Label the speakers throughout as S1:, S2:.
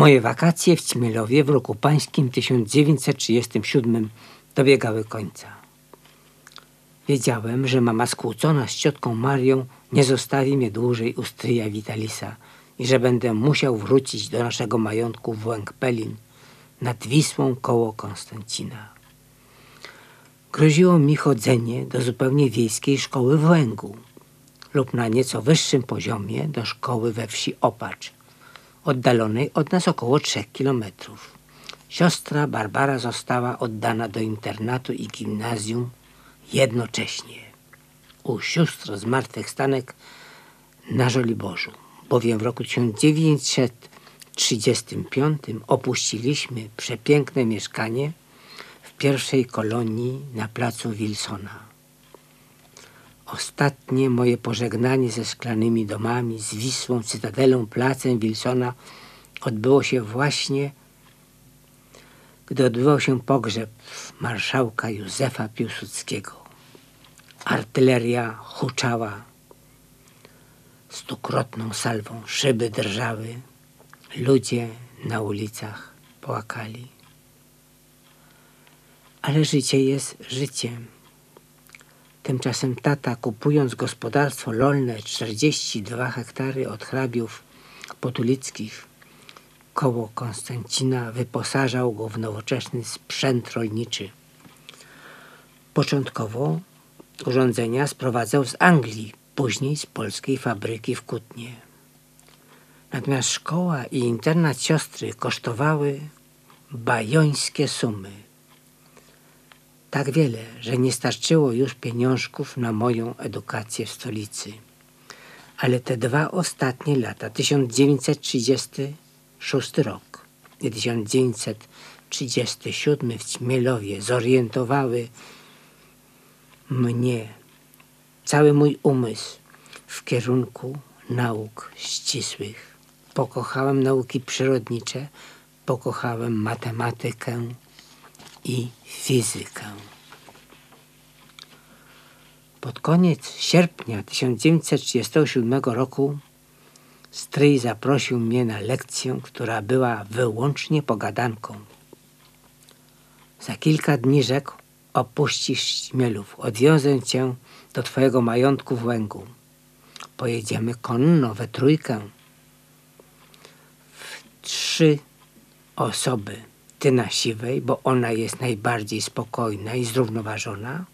S1: Moje wakacje w Ćmielowie w roku pańskim 1937 dobiegały końca. Wiedziałem, że mama skłócona z ciotką Marią nie zostawi mnie dłużej u stryja Witalisa i że będę musiał wrócić do naszego majątku w Łęk-Pelin nad Wisłą koło Konstancina. Groziło mi chodzenie do zupełnie wiejskiej szkoły w Łęgu lub na nieco wyższym poziomie do szkoły we wsi Opacz, oddalonej od nas około trzech kilometrów. Siostra Barbara została oddana do internatu i gimnazjum jednocześnie. U sióstr zmartwychwstanek na Żoliborzu, bowiem w roku 1935 opuściliśmy przepiękne mieszkanie w pierwszej kolonii na placu Wilsona. Ostatnie moje pożegnanie ze szklanymi domami, z Wisłą, Cytadelą, placem Wilsona odbyło się właśnie, gdy odbywał się pogrzeb marszałka Józefa Piłsudskiego. Artyleria huczała stukrotną salwą, szyby drżały, ludzie na ulicach płakali. Ale życie jest życiem. Tymczasem tata, kupując gospodarstwo rolne 42 hektary od hrabiów potulickich koło Konstancina, wyposażał go w nowoczesny sprzęt rolniczy. Początkowo urządzenia sprowadzał z Anglii, później z polskiej fabryki w Kutnie. Natomiast szkoła i internat siostry kosztowały bajońskie sumy. Tak wiele, że nie starczyło już pieniążków na moją edukację w stolicy. Ale te dwa ostatnie lata, 1936 rok i 1937 w Ćmielowie zorientowały mnie, cały mój umysł w kierunku nauk ścisłych. Pokochałem nauki przyrodnicze, pokochałem matematykę i fizykę. Pod koniec sierpnia 1937 roku stryj zaprosił mnie na lekcję, która była wyłącznie pogadanką. Za kilka dni rzekł, opuścisz Śmielów, odwiozę cię do twojego majątku w Łęgu. Pojedziemy konno we trójkę. W trzy osoby. Ty na siwej, bo ona jest najbardziej spokojna i zrównoważona,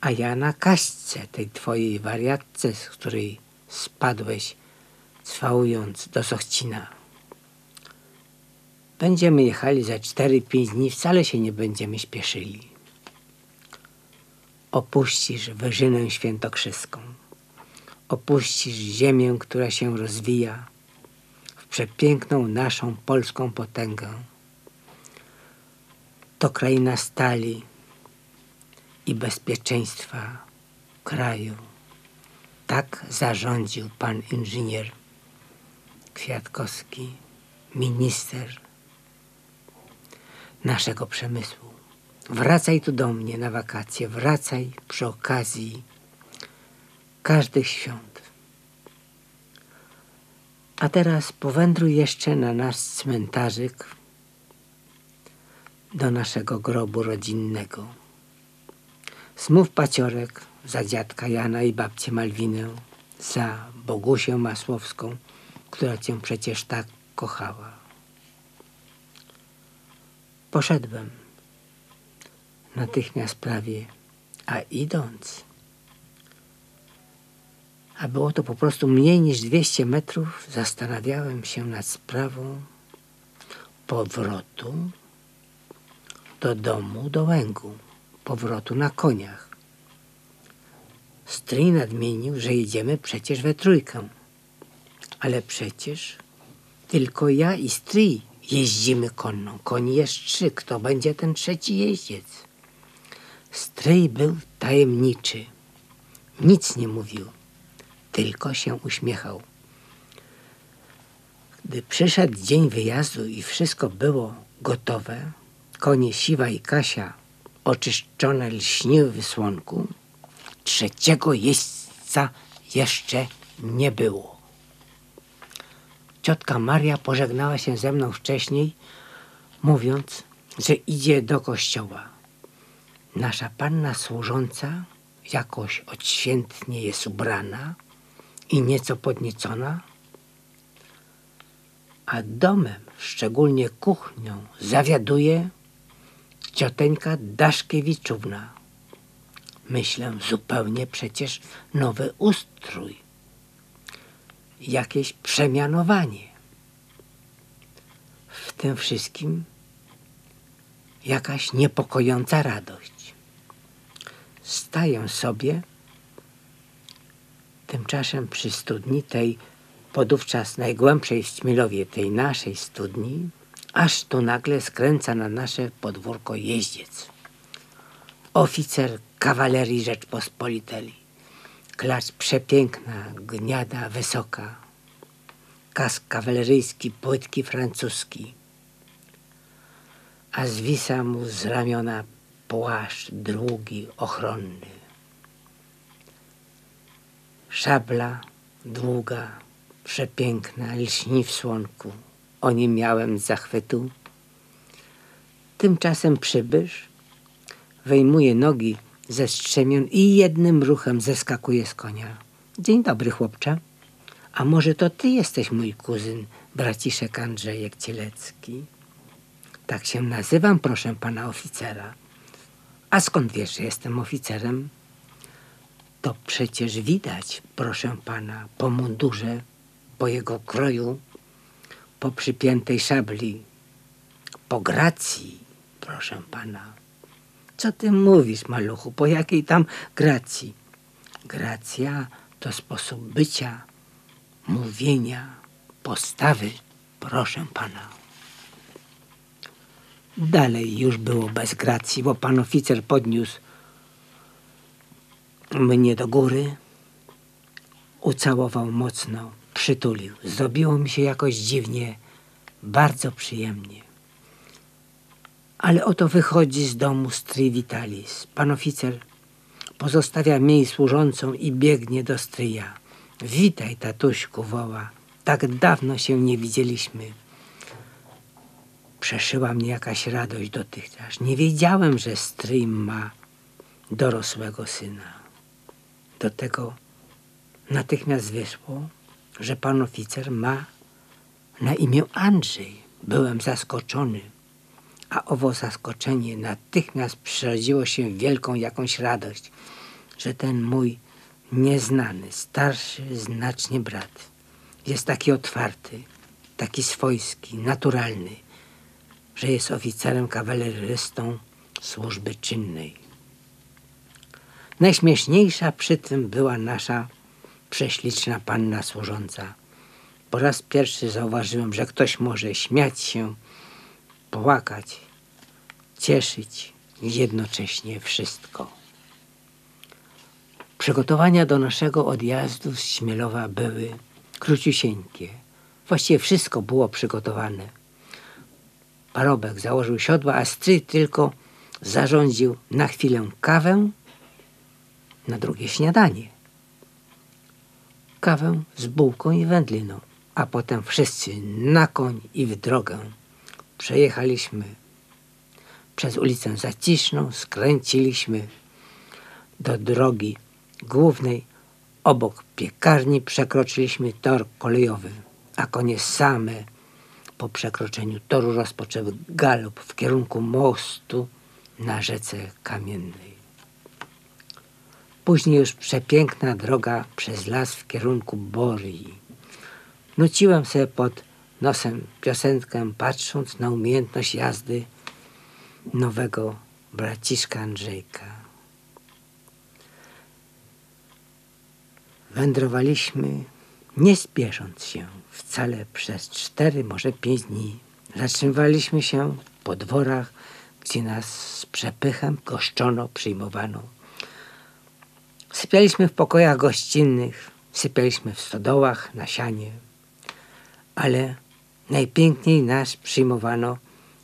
S1: a ja na kaśce, tej twojej wariatce, z której spadłeś, cwałując do Sochcina. Będziemy jechali za 4-5 dni, wcale się nie będziemy śpieszyli opuścisz Wyżynę Świętokrzyską. Opuścisz ziemię, która się rozwija w przepiękną naszą polską potęgę. To kraina stali i bezpieczeństwa kraju. Tak zarządził pan inżynier Kwiatkowski, minister naszego przemysłu. Wracaj tu do mnie na wakacje, wracaj przy okazji każdych świąt. A teraz powędruj jeszcze na nasz cmentarzyk do naszego grobu rodzinnego. Smów paciorek za dziadka Jana i babcię Malwinę, za Bogusię Masłowską, która cię przecież tak kochała. Poszedłem natychmiast prawie, a idąc, a było to po prostu mniej niż 200 metrów, zastanawiałem się nad sprawą powrotu do domu, do łęgu, powrotu na koniach. Stryj nadmienił, że jedziemy przecież we trójkę. Ale przecież tylko ja i stryj jeździmy konną. Koni jest trzy. Kto będzie ten trzeci jeździec? Stryj był tajemniczy. Nic nie mówił, tylko się uśmiechał. Gdy przyszedł dzień wyjazdu i wszystko było gotowe, konie Siwa i Kasia oczyszczone lśniły w słonku, trzeciego jeźdźca jeszcze nie było. Ciotka Maria pożegnała się ze mną wcześniej, mówiąc, że idzie do kościoła. Nasza panna służąca jakoś odświętnie jest ubrana i nieco podniecona, a domem, szczególnie kuchnią, zawiaduje cioteńka Daszkiewiczówna. Myślę, zupełnie przecież nowy ustrój, jakieś przemianowanie. W tym wszystkim jakaś niepokojąca radość. Staję sobie tymczasem przy studni tej podówczas najgłębszej w tej naszej studni, aż tu nagle skręca na nasze podwórko jeździec. Oficer kawalerii Rzeczpospolitej. Klacz przepiękna, gniada, wysoka. Kask kawaleryjski, płytki francuski. A zwisa mu z ramiona płaszcz długi, ochronny. Szabla długa, przepiękna, lśni w słonku. O nim miałem zachwytu. Tymczasem przybysz wyjmuje nogi ze strzemion i jednym ruchem zeskakuje z konia. Dzień dobry, chłopcze. A może to ty jesteś mój kuzyn, braciszek Andrzejek Cielecki? Tak się nazywam, proszę pana oficera. A skąd wiesz, że jestem oficerem? To przecież widać, proszę pana, po mundurze, po jego kroju, po przypiętej szabli, po gracji, proszę pana. Co ty mówisz, maluchu? Po jakiej tam gracji? Gracja to sposób bycia, mówienia, postawy, proszę pana. Dalej już było bez gracji, bo pan oficer podniósł mnie do góry, ucałował mocno, przytulił. Zrobiło mi się jakoś dziwnie, bardzo przyjemnie. Ale oto wychodzi z domu stryj Vitalis. Pan oficer pozostawia miej służącą i biegnie do stryja. Witaj, tatuśku, woła. Tak dawno się nie widzieliśmy. Przeszyła mnie jakaś radość dotychczas. Nie wiedziałem, że stryj ma dorosłego syna. Do tego natychmiast wyszło, że pan oficer ma na imię Andrzej. Byłem zaskoczony a owo zaskoczenie natychmiast przerodziło się w wielką jakąś radość, że ten mój nieznany, starszy znacznie brat jest taki otwarty, taki swojski, naturalny, że jest oficerem kawalerystą służby czynnej. Najśmieszniejsza przy tym była nasza prześliczna panna służąca. Po raz pierwszy zauważyłem, że ktoś może śmiać się, płakać, cieszyć jednocześnie wszystko. Przygotowania do naszego odjazdu z Śmielowa były króciusieńkie. Właściwie wszystko było przygotowane. Parobek założył siodła, a stry tylko zarządził na chwilę kawę, na drugie śniadanie. Kawę z bułką i wędliną, a potem wszyscy na koń i w drogę. Przejechaliśmy przez ulicę Zaciszną, skręciliśmy do drogi głównej. Obok piekarni przekroczyliśmy tor kolejowy, a konie same po przekroczeniu toru rozpoczęły galop w kierunku mostu na rzece Kamiennej. Później już przepiękna droga przez las w kierunku Borii. Nuciłem sobie pod nosem piosenkę, patrząc na umiejętność jazdy nowego braciszka Andrzejka. Wędrowaliśmy nie spiesząc się wcale przez cztery, może pięć dni. Zatrzymywaliśmy się po dworach, gdzie nas z przepychem goszczono, przyjmowano. Sypialiśmy w pokojach gościnnych, sypialiśmy w stodołach, na sianie, ale najpiękniej nas przyjmowano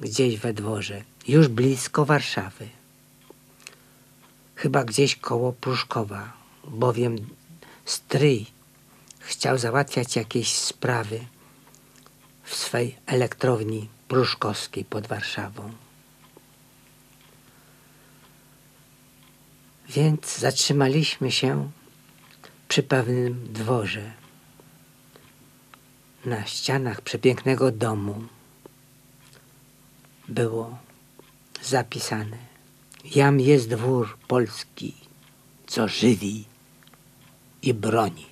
S1: gdzieś we dworze, już blisko Warszawy. Chyba gdzieś koło Pruszkowa, bowiem stryj chciał załatwiać jakieś sprawy w swej elektrowni pruszkowskiej pod Warszawą. Więc zatrzymaliśmy się przy pewnym dworze. Na ścianach przepięknego domu było zapisane Jam jest dwór polski, co żywi i broni.